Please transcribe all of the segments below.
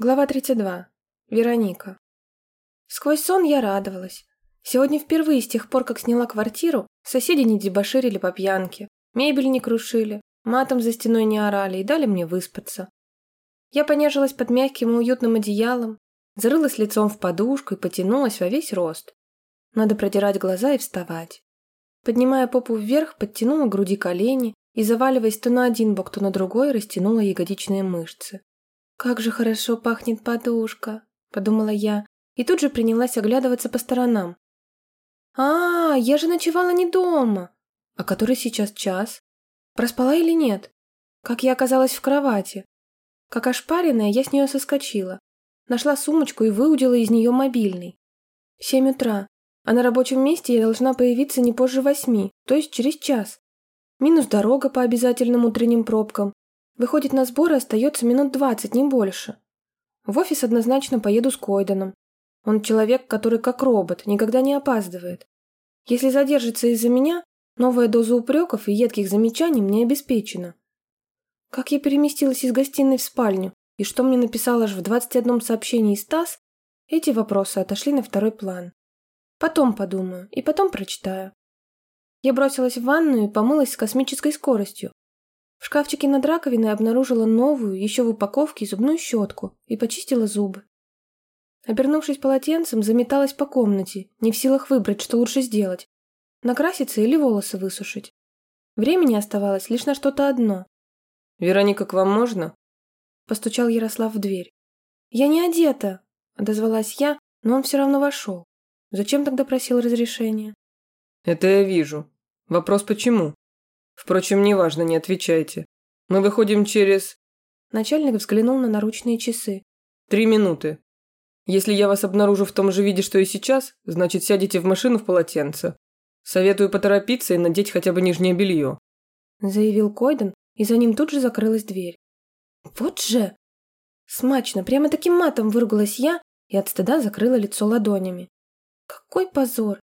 Глава 32. Вероника. Сквозь сон я радовалась. Сегодня впервые с тех пор, как сняла квартиру, соседи не дебоширили по пьянке, мебель не крушили, матом за стеной не орали и дали мне выспаться. Я понежилась под мягким и уютным одеялом, зарылась лицом в подушку и потянулась во весь рост. Надо протирать глаза и вставать. Поднимая попу вверх, подтянула груди колени и, заваливаясь то на один бок, то на другой, растянула ягодичные мышцы. «Как же хорошо пахнет подушка», — подумала я, и тут же принялась оглядываться по сторонам. «А, я же ночевала не дома. А который сейчас час? Проспала или нет? Как я оказалась в кровати? Как ошпаренная, я с нее соскочила. Нашла сумочку и выудила из нее мобильный. Семь утра, а на рабочем месте я должна появиться не позже восьми, то есть через час. Минус дорога по обязательным утренним пробкам, Выходит, на сборы остается минут двадцать, не больше. В офис однозначно поеду с Койденом. Он человек, который как робот, никогда не опаздывает. Если задержится из-за меня, новая доза упреков и едких замечаний мне обеспечена. Как я переместилась из гостиной в спальню и что мне написал аж в 21 сообщении Стас, эти вопросы отошли на второй план. Потом подумаю и потом прочитаю. Я бросилась в ванную и помылась с космической скоростью, в шкафчике над раковиной обнаружила новую, еще в упаковке, зубную щетку и почистила зубы. Обернувшись полотенцем, заметалась по комнате, не в силах выбрать, что лучше сделать. Накраситься или волосы высушить. Времени оставалось лишь на что-то одно. «Вероника, к вам можно?» Постучал Ярослав в дверь. «Я не одета!» – отозвалась я, но он все равно вошел. Зачем тогда просил разрешения? «Это я вижу. Вопрос почему?» Впрочем, неважно, не отвечайте. Мы выходим через...» Начальник взглянул на наручные часы. «Три минуты. Если я вас обнаружу в том же виде, что и сейчас, значит, сядете в машину в полотенце. Советую поторопиться и надеть хотя бы нижнее белье», заявил Койден, и за ним тут же закрылась дверь. «Вот же!» Смачно, прямо таким матом выругалась я и от стыда закрыла лицо ладонями. «Какой позор!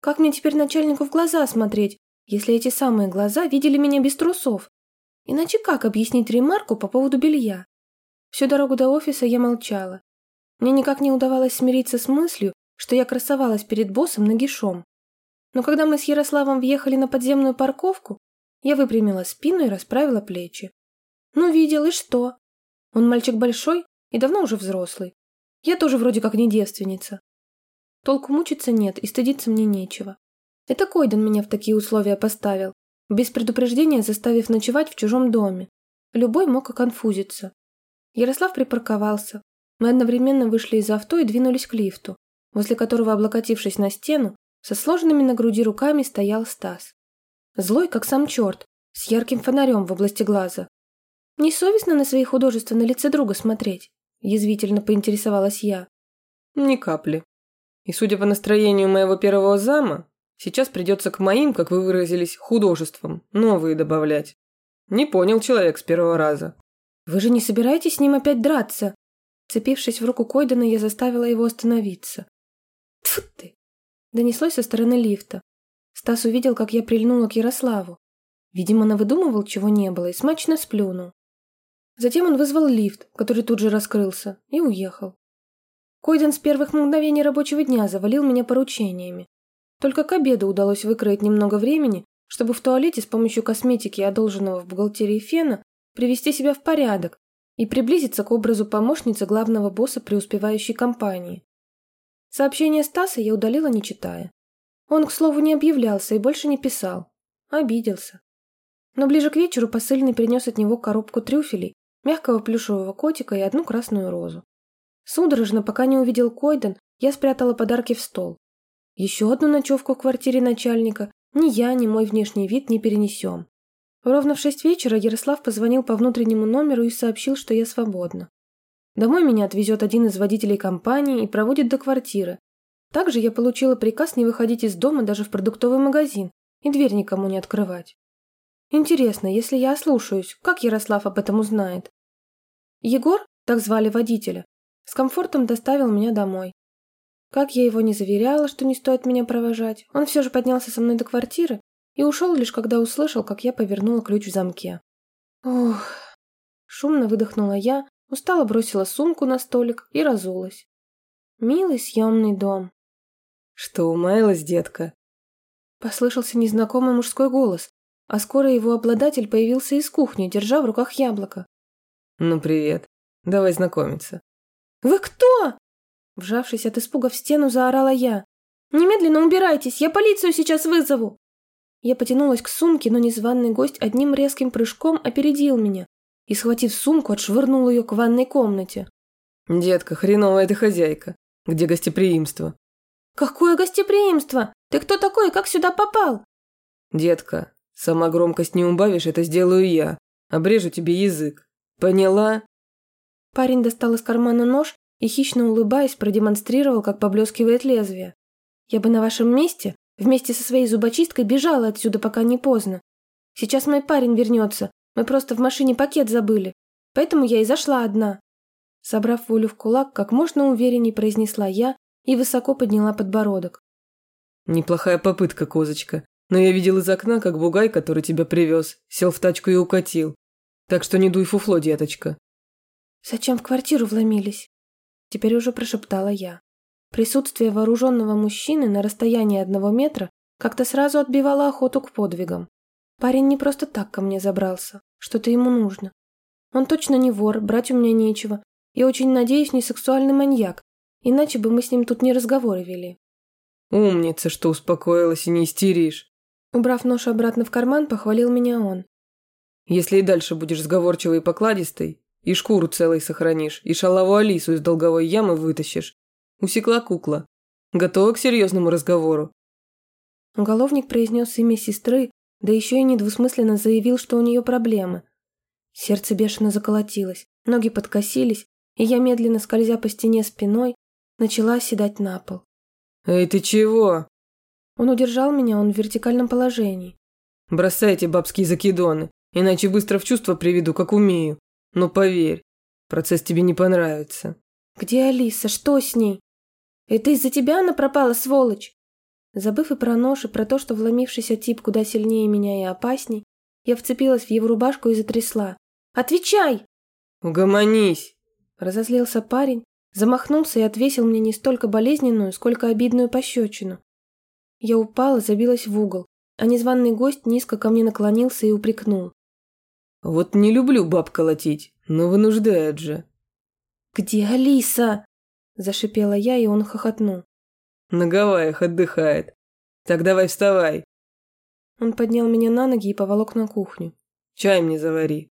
Как мне теперь начальнику в глаза смотреть, если эти самые глаза видели меня без трусов? Иначе как объяснить ремарку по поводу белья? Всю дорогу до офиса я молчала. Мне никак не удавалось смириться с мыслью, что я красовалась перед боссом нагишом. Но когда мы с Ярославом въехали на подземную парковку, я выпрямила спину и расправила плечи. Ну, видел, и что? Он мальчик большой и давно уже взрослый. Я тоже вроде как не девственница. Толку мучиться нет и стыдиться мне нечего. Это Койден меня в такие условия поставил, без предупреждения заставив ночевать в чужом доме. Любой мог оконфузиться. Ярослав припарковался. Мы одновременно вышли из авто и двинулись к лифту, возле которого, облокотившись на стену, со сложенными на груди руками стоял Стас. Злой, как сам черт, с ярким фонарем в области глаза. «Несовестно на свои художества на лице друга смотреть?» – язвительно поинтересовалась я. «Ни капли. И судя по настроению моего первого зама, Сейчас придется к моим, как вы выразились, художествам, новые добавлять. Не понял человек с первого раза. Вы же не собираетесь с ним опять драться? Цепившись в руку Койдена, я заставила его остановиться. Тьфу ты! Донеслось со стороны лифта. Стас увидел, как я прильнула к Ярославу. Видимо, навыдумывал, чего не было, и смачно сплюнул. Затем он вызвал лифт, который тут же раскрылся, и уехал. Койден с первых мгновений рабочего дня завалил меня поручениями. Только к обеду удалось выкроить немного времени, чтобы в туалете с помощью косметики одолженного в бухгалтерии фена привести себя в порядок и приблизиться к образу помощницы главного босса преуспевающей компании. Сообщение Стаса я удалила, не читая. Он, к слову, не объявлялся и больше не писал. Обиделся. Но ближе к вечеру посыльный принес от него коробку трюфелей, мягкого плюшевого котика и одну красную розу. Судорожно, пока не увидел Койден, я спрятала подарки в стол. Еще одну ночевку в квартире начальника ни я, ни мой внешний вид не перенесем. Ровно в шесть вечера Ярослав позвонил по внутреннему номеру и сообщил, что я свободна. Домой меня отвезет один из водителей компании и проводит до квартиры. Также я получила приказ не выходить из дома даже в продуктовый магазин и дверь никому не открывать. Интересно, если я ослушаюсь, как Ярослав об этом узнает? Егор, так звали водителя, с комфортом доставил меня домой. Как я его не заверяла, что не стоит меня провожать, он все же поднялся со мной до квартиры и ушел лишь когда услышал, как я повернула ключ в замке. Ох, шумно выдохнула я, Устало бросила сумку на столик и разулась. Милый съемный дом. Что умаялась, детка? Послышался незнакомый мужской голос, а скоро его обладатель появился из кухни, держа в руках яблоко. Ну, привет. Давай знакомиться. «Вы кто?» Вжавшись от испуга в стену, заорала я. «Немедленно убирайтесь, я полицию сейчас вызову!» Я потянулась к сумке, но незваный гость одним резким прыжком опередил меня и, схватив сумку, отшвырнул ее к ванной комнате. «Детка, хреновая ты хозяйка. Где гостеприимство?» «Какое гостеприимство? Ты кто такой и как сюда попал?» «Детка, сама громкость не убавишь, это сделаю я. Обрежу тебе язык. Поняла?» Парень достал из кармана нож и, хищно улыбаясь, продемонстрировал, как поблескивает лезвие. «Я бы на вашем месте вместе со своей зубочисткой бежала отсюда, пока не поздно. Сейчас мой парень вернется, мы просто в машине пакет забыли, поэтому я и зашла одна». Собрав волю в кулак, как можно уверенней произнесла я и высоко подняла подбородок. «Неплохая попытка, козочка, но я видел из окна, как бугай, который тебя привез, сел в тачку и укатил. Так что не дуй фуфло, деточка». «Зачем в квартиру вломились?» Теперь уже прошептала я. Присутствие вооруженного мужчины на расстоянии одного метра как-то сразу отбивало охоту к подвигам. Парень не просто так ко мне забрался, что-то ему нужно. Он точно не вор, брать у меня нечего, и очень надеюсь, не сексуальный маньяк, иначе бы мы с ним тут не разговоры вели. «Умница, что успокоилась и не истеришь!» Убрав нож обратно в карман, похвалил меня он. «Если и дальше будешь сговорчивой и покладистой, и шкуру целой сохранишь, и шалаву Алису из долговой ямы вытащишь. Усекла кукла. Готова к серьезному разговору?» Уголовник произнес имя сестры, да еще и недвусмысленно заявил, что у нее проблемы. Сердце бешено заколотилось, ноги подкосились, и я, медленно скользя по стене спиной, начала оседать на пол. «Эй, ты чего?» Он удержал меня, он в вертикальном положении. «Бросай эти бабские закидоны, иначе быстро в чувство приведу, как умею. Но поверь, процесс тебе не понравится». «Где Алиса? Что с ней?» «Это из-за тебя она пропала, сволочь?» Забыв и про нож, и про то, что вломившийся тип куда сильнее меня и опасней, я вцепилась в его рубашку и затрясла. «Отвечай!» «Угомонись!» Разозлился парень, замахнулся и отвесил мне не столько болезненную, сколько обидную пощечину. Я упала, забилась в угол, а незваный гость низко ко мне наклонился и упрекнул. «Вот не люблю баб колотить, но вынуждает же». «Где Алиса?» – зашипела я, и он хохотнул. «На Гавайях отдыхает. Так давай вставай». Он поднял меня на ноги и поволок на кухню. «Чай мне завари».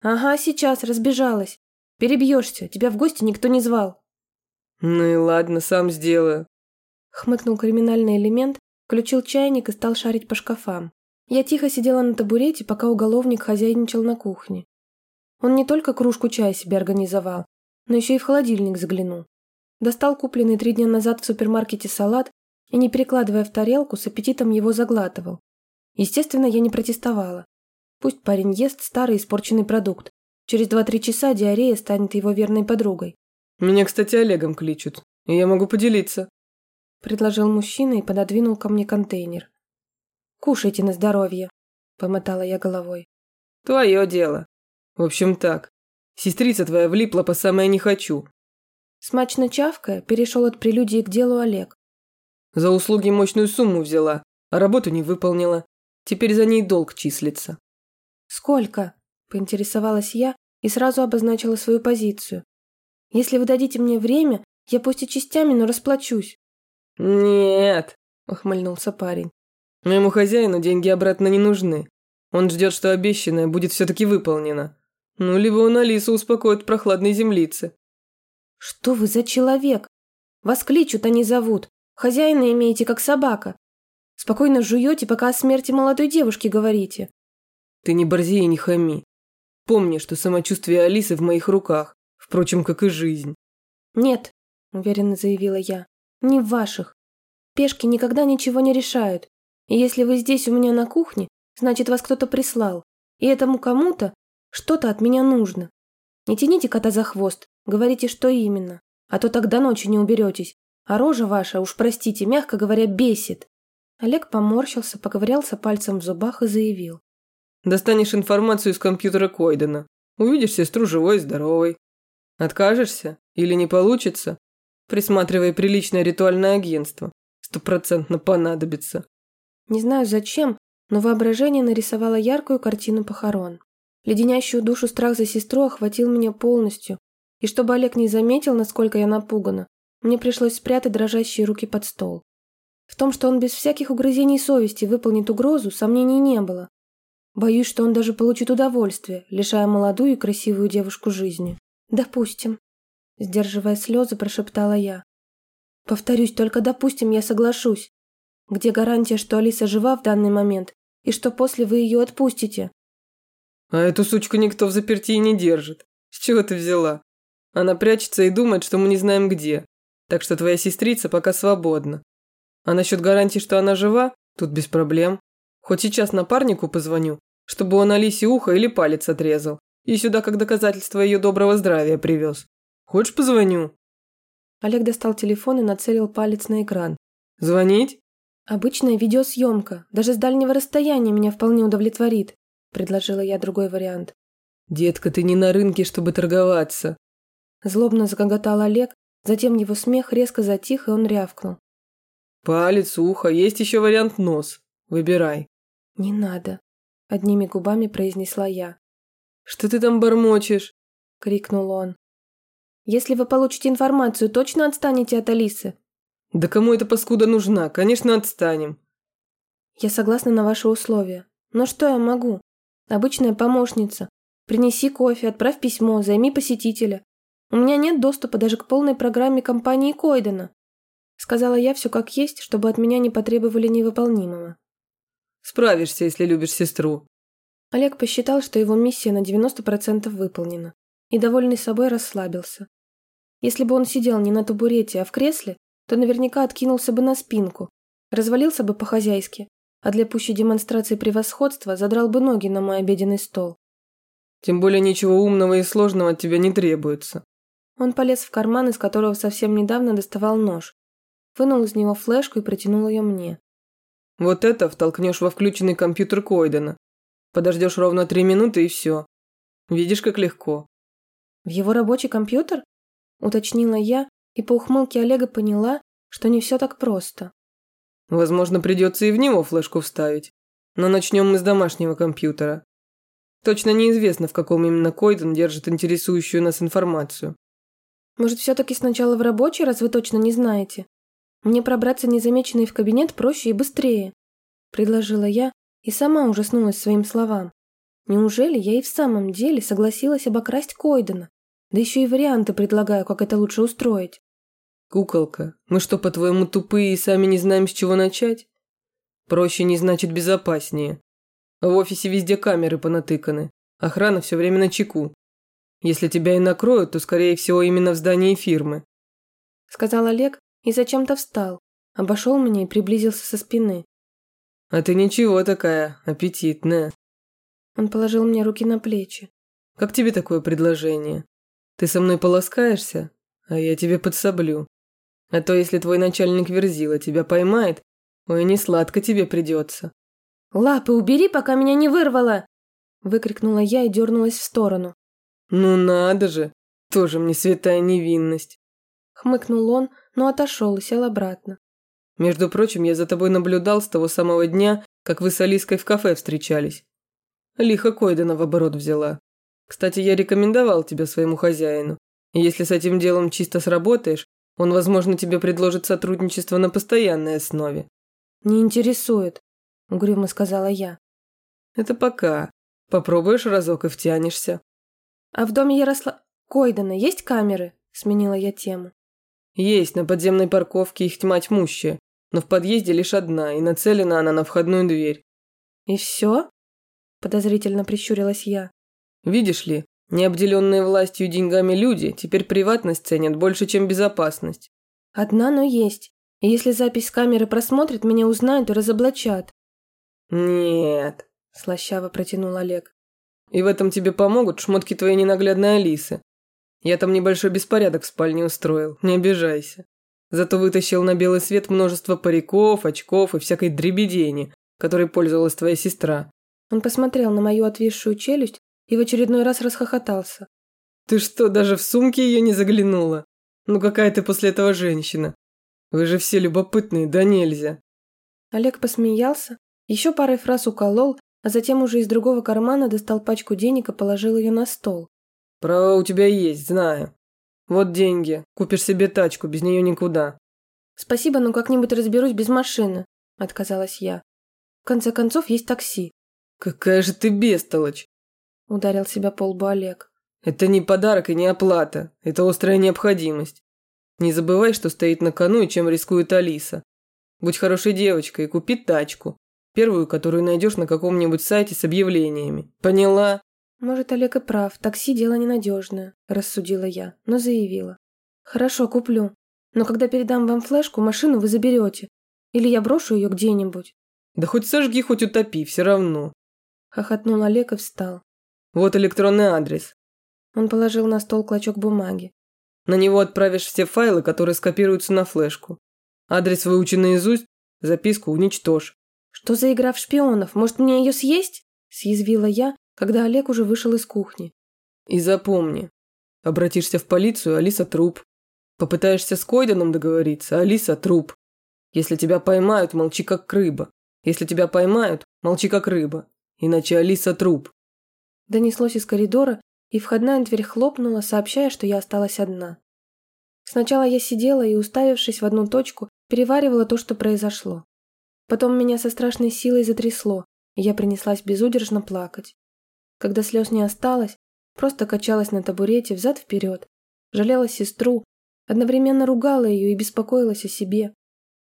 «Ага, сейчас, разбежалась. Перебьешься, тебя в гости никто не звал». «Ну и ладно, сам сделаю». Хмыкнул криминальный элемент, включил чайник и стал шарить по шкафам. Я тихо сидела на табурете, пока уголовник хозяйничал на кухне. Он не только кружку чая себе организовал, но еще и в холодильник заглянул. Достал купленный три дня назад в супермаркете салат и, не перекладывая в тарелку, с аппетитом его заглатывал. Естественно, я не протестовала. Пусть парень ест старый испорченный продукт. Через два-три часа диарея станет его верной подругой. «Меня, кстати, Олегом кличут, и я могу поделиться», – предложил мужчина и пододвинул ко мне контейнер. «Кушайте на здоровье», – помотала я головой. «Твое дело. В общем так, сестрица твоя влипла по самое не хочу». Смачно чавкая, перешел от прелюдии к делу Олег. «За услуги мощную сумму взяла, а работу не выполнила. Теперь за ней долг числится». «Сколько?» – поинтересовалась я и сразу обозначила свою позицию. «Если вы дадите мне время, я пусть и частями, но расплачусь». «Нет», – ухмыльнулся парень. «Моему хозяину деньги обратно не нужны. Он ждет, что обещанное будет все-таки выполнено. Ну, либо он Алису успокоит прохладной землице». «Что вы за человек? Вас кличут, а не зовут. Хозяина имеете, как собака. Спокойно жуете, пока о смерти молодой девушки говорите. Ты не борзи и не хами. Помни, что самочувствие Алисы в моих руках, впрочем, как и жизнь. Нет, уверенно заявила я, не в ваших. Пешки никогда ничего не решают. Если вы здесь у меня на кухне, значит, вас кто-то прислал. И этому кому-то что-то от меня нужно. Не тяните кота за хвост, говорите, что именно. А то так до ночи не уберетесь. А рожа ваша, уж простите, мягко говоря, бесит. Олег поморщился, поковырялся пальцем в зубах и заявил. Достанешь информацию из компьютера Койдена. Увидишь сестру живой и здоровой. Откажешься? Или не получится? Присматривай приличное ритуальное агентство. Стопроцентно понадобится. Не знаю зачем, но воображение нарисовало яркую картину похорон. Леденящую душу страх за сестру охватил меня полностью, и чтобы Олег не заметил, насколько я напугана, мне пришлось спрятать дрожащие руки под стол. В том, что он без всяких угрызений совести выполнит угрозу, сомнений не было. Боюсь, что он даже получит удовольствие, лишая молодую и красивую девушку жизни. Допустим. Сдерживая слезы, прошептала я. Повторюсь, только допустим, я соглашусь. Где гарантия, что Алиса жива в данный момент, и что после вы ее отпустите? А эту сучку никто в заперти не держит. С чего ты взяла? Она прячется и думает, что мы не знаем где. Так что твоя сестрица пока свободна. А насчет гарантии, что она жива, тут без проблем. Хоть сейчас напарнику позвоню, чтобы он Алисе ухо или палец отрезал. И сюда как доказательство ее доброго здравия привез. Хочешь, позвоню?» Олег достал телефон и нацелил палец на экран. «Звонить?» «Обычная видеосъемка. Даже с дальнего расстояния меня вполне удовлетворит», – предложила я другой вариант. «Детка, ты не на рынке, чтобы торговаться». Злобно загоготал Олег, затем его смех резко затих, и он рявкнул. «Палец, ухо, есть еще вариант нос. Выбирай». «Не надо», – одними губами произнесла я. «Что ты там бормочешь?» – крикнул он. «Если вы получите информацию, точно отстанете от Алисы?» «Да кому эта паскуда нужна? Конечно, отстанем». «Я согласна на ваши условия. Но что я могу? Обычная помощница. Принеси кофе, отправь письмо, займи посетителя. У меня нет доступа даже к полной программе компании Койдена. Сказала я все как есть, чтобы от меня не потребовали невыполнимого. Справишься, если любишь сестру. Олег посчитал, что его миссия на 90% выполнена, и, довольный собой, расслабился. Если бы он сидел не на табурете, а в кресле, то наверняка откинулся бы на спинку, развалился бы по-хозяйски, а для пущей демонстрации превосходства задрал бы ноги на мой обеденный стол. Тем более ничего умного и сложного от тебя не требуется. Он полез в карман, из которого совсем недавно доставал нож. Вынул из него флешку и протянул ее мне. Вот это втолкнешь во включенный компьютер Койдена. Подождешь ровно три минуты и все. Видишь, как легко. В его рабочий компьютер? Уточнила я и по ухмылке Олега поняла, что не все так просто. Возможно, придется и в него флешку вставить. Но начнем мы с домашнего компьютера. Точно неизвестно, в каком именно Койден держит интересующую нас информацию. Может, все-таки сначала в рабочий, раз вы точно не знаете? Мне пробраться незамеченной в кабинет проще и быстрее. Предложила я и сама ужаснулась своим словам. Неужели я и в самом деле согласилась обокрасть Койдена? Да еще и варианты предлагаю, как это лучше устроить. «Куколка, мы что, по-твоему, тупые и сами не знаем, с чего начать?» «Проще не значит безопаснее. В офисе везде камеры понатыканы. Охрана все время на чеку. Если тебя и накроют, то, скорее всего, именно в здании фирмы», сказал Олег и зачем-то встал, обошел меня и приблизился со спины. «А ты ничего такая, аппетитная». Он положил мне руки на плечи. «Как тебе такое предложение? Ты со мной полоскаешься, а я тебе подсоблю. А то, если твой начальник Верзила тебя поймает, ой, не сладко тебе придется». «Лапы убери, пока меня не вырвало!» Выкрикнула я и дернулась в сторону. «Ну надо же! Тоже мне святая невинность!» Хмыкнул он, но отошел и сел обратно. «Между прочим, я за тобой наблюдал с того самого дня, как вы с Алиской в кафе встречались. Лихо Койдена в оборот взяла. Кстати, я рекомендовал тебя своему хозяину. И если с этим делом чисто сработаешь, он, возможно, тебе предложит сотрудничество на постоянной основе». «Не интересует», – угрюмо сказала я. «Это пока. Попробуешь разок и втянешься». «А в доме Яросла... Койдена есть камеры?» – сменила я тему. «Есть, на подземной парковке их тьма тьмущая, но в подъезде лишь одна, и нацелена она на входную дверь». «И все?» – подозрительно прищурилась я. «Видишь ли, Необделенные властью и деньгами люди теперь приватность ценят больше, чем безопасность. Одна, но есть. И если запись с камеры просмотрят, меня узнают и разоблачат. Нет, слащаво протянул Олег. И в этом тебе помогут шмотки твоей ненаглядной Алисы. Я там небольшой беспорядок в спальне устроил, не обижайся. Зато вытащил на белый свет множество париков, очков и всякой дребедени, которой пользовалась твоя сестра. Он посмотрел на мою отвисшую челюсть и в очередной раз расхохотался. Ты что, даже в сумке ее не заглянула? Ну какая ты после этого женщина? Вы же все любопытные, да нельзя. Олег посмеялся, еще парой фраз уколол, а затем уже из другого кармана достал пачку денег и положил ее на стол. Права у тебя есть, знаю. Вот деньги, купишь себе тачку, без нее никуда. Спасибо, но как-нибудь разберусь без машины, отказалась я. В конце концов, есть такси. Какая же ты бестолочь, ударил себя по лбу Олег. Это не подарок и не оплата, это острая необходимость. Не забывай, что стоит на кону и чем рискует Алиса. Будь хорошей девочкой и купи тачку. Первую, которую найдешь на каком-нибудь сайте с объявлениями. Поняла? Может, Олег и прав, такси дело ненадежное, рассудила я, но заявила. Хорошо, куплю. Но когда передам вам флешку, машину вы заберете. Или я брошу ее где-нибудь. Да хоть сожги, хоть утопи, все равно. Хохотнул Олег и встал. Вот электронный адрес. Он положил на стол клочок бумаги. На него отправишь все файлы, которые скопируются на флешку. Адрес выучи наизусть, записку уничтожь. «Что за игра в шпионов? Может, мне ее съесть?» – съязвила я, когда Олег уже вышел из кухни. «И запомни, обратишься в полицию, Алиса труп. Попытаешься с Койденом договориться, Алиса труп. Если тебя поймают, молчи как рыба. Если тебя поймают, молчи как рыба. Иначе Алиса труп». Донеслось из коридора, и входная дверь хлопнула, сообщая, что я осталась одна. Сначала я сидела и, уставившись в одну точку, переваривала то, что произошло. Потом меня со страшной силой затрясло, и я принеслась безудержно плакать. Когда слез не осталось, просто качалась на табурете взад-вперед, жалела сестру, одновременно ругала ее и беспокоилась о себе.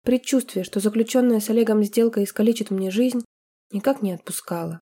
Предчувствие, что заключенная с Олегом сделка искалечит мне жизнь, никак не отпускала.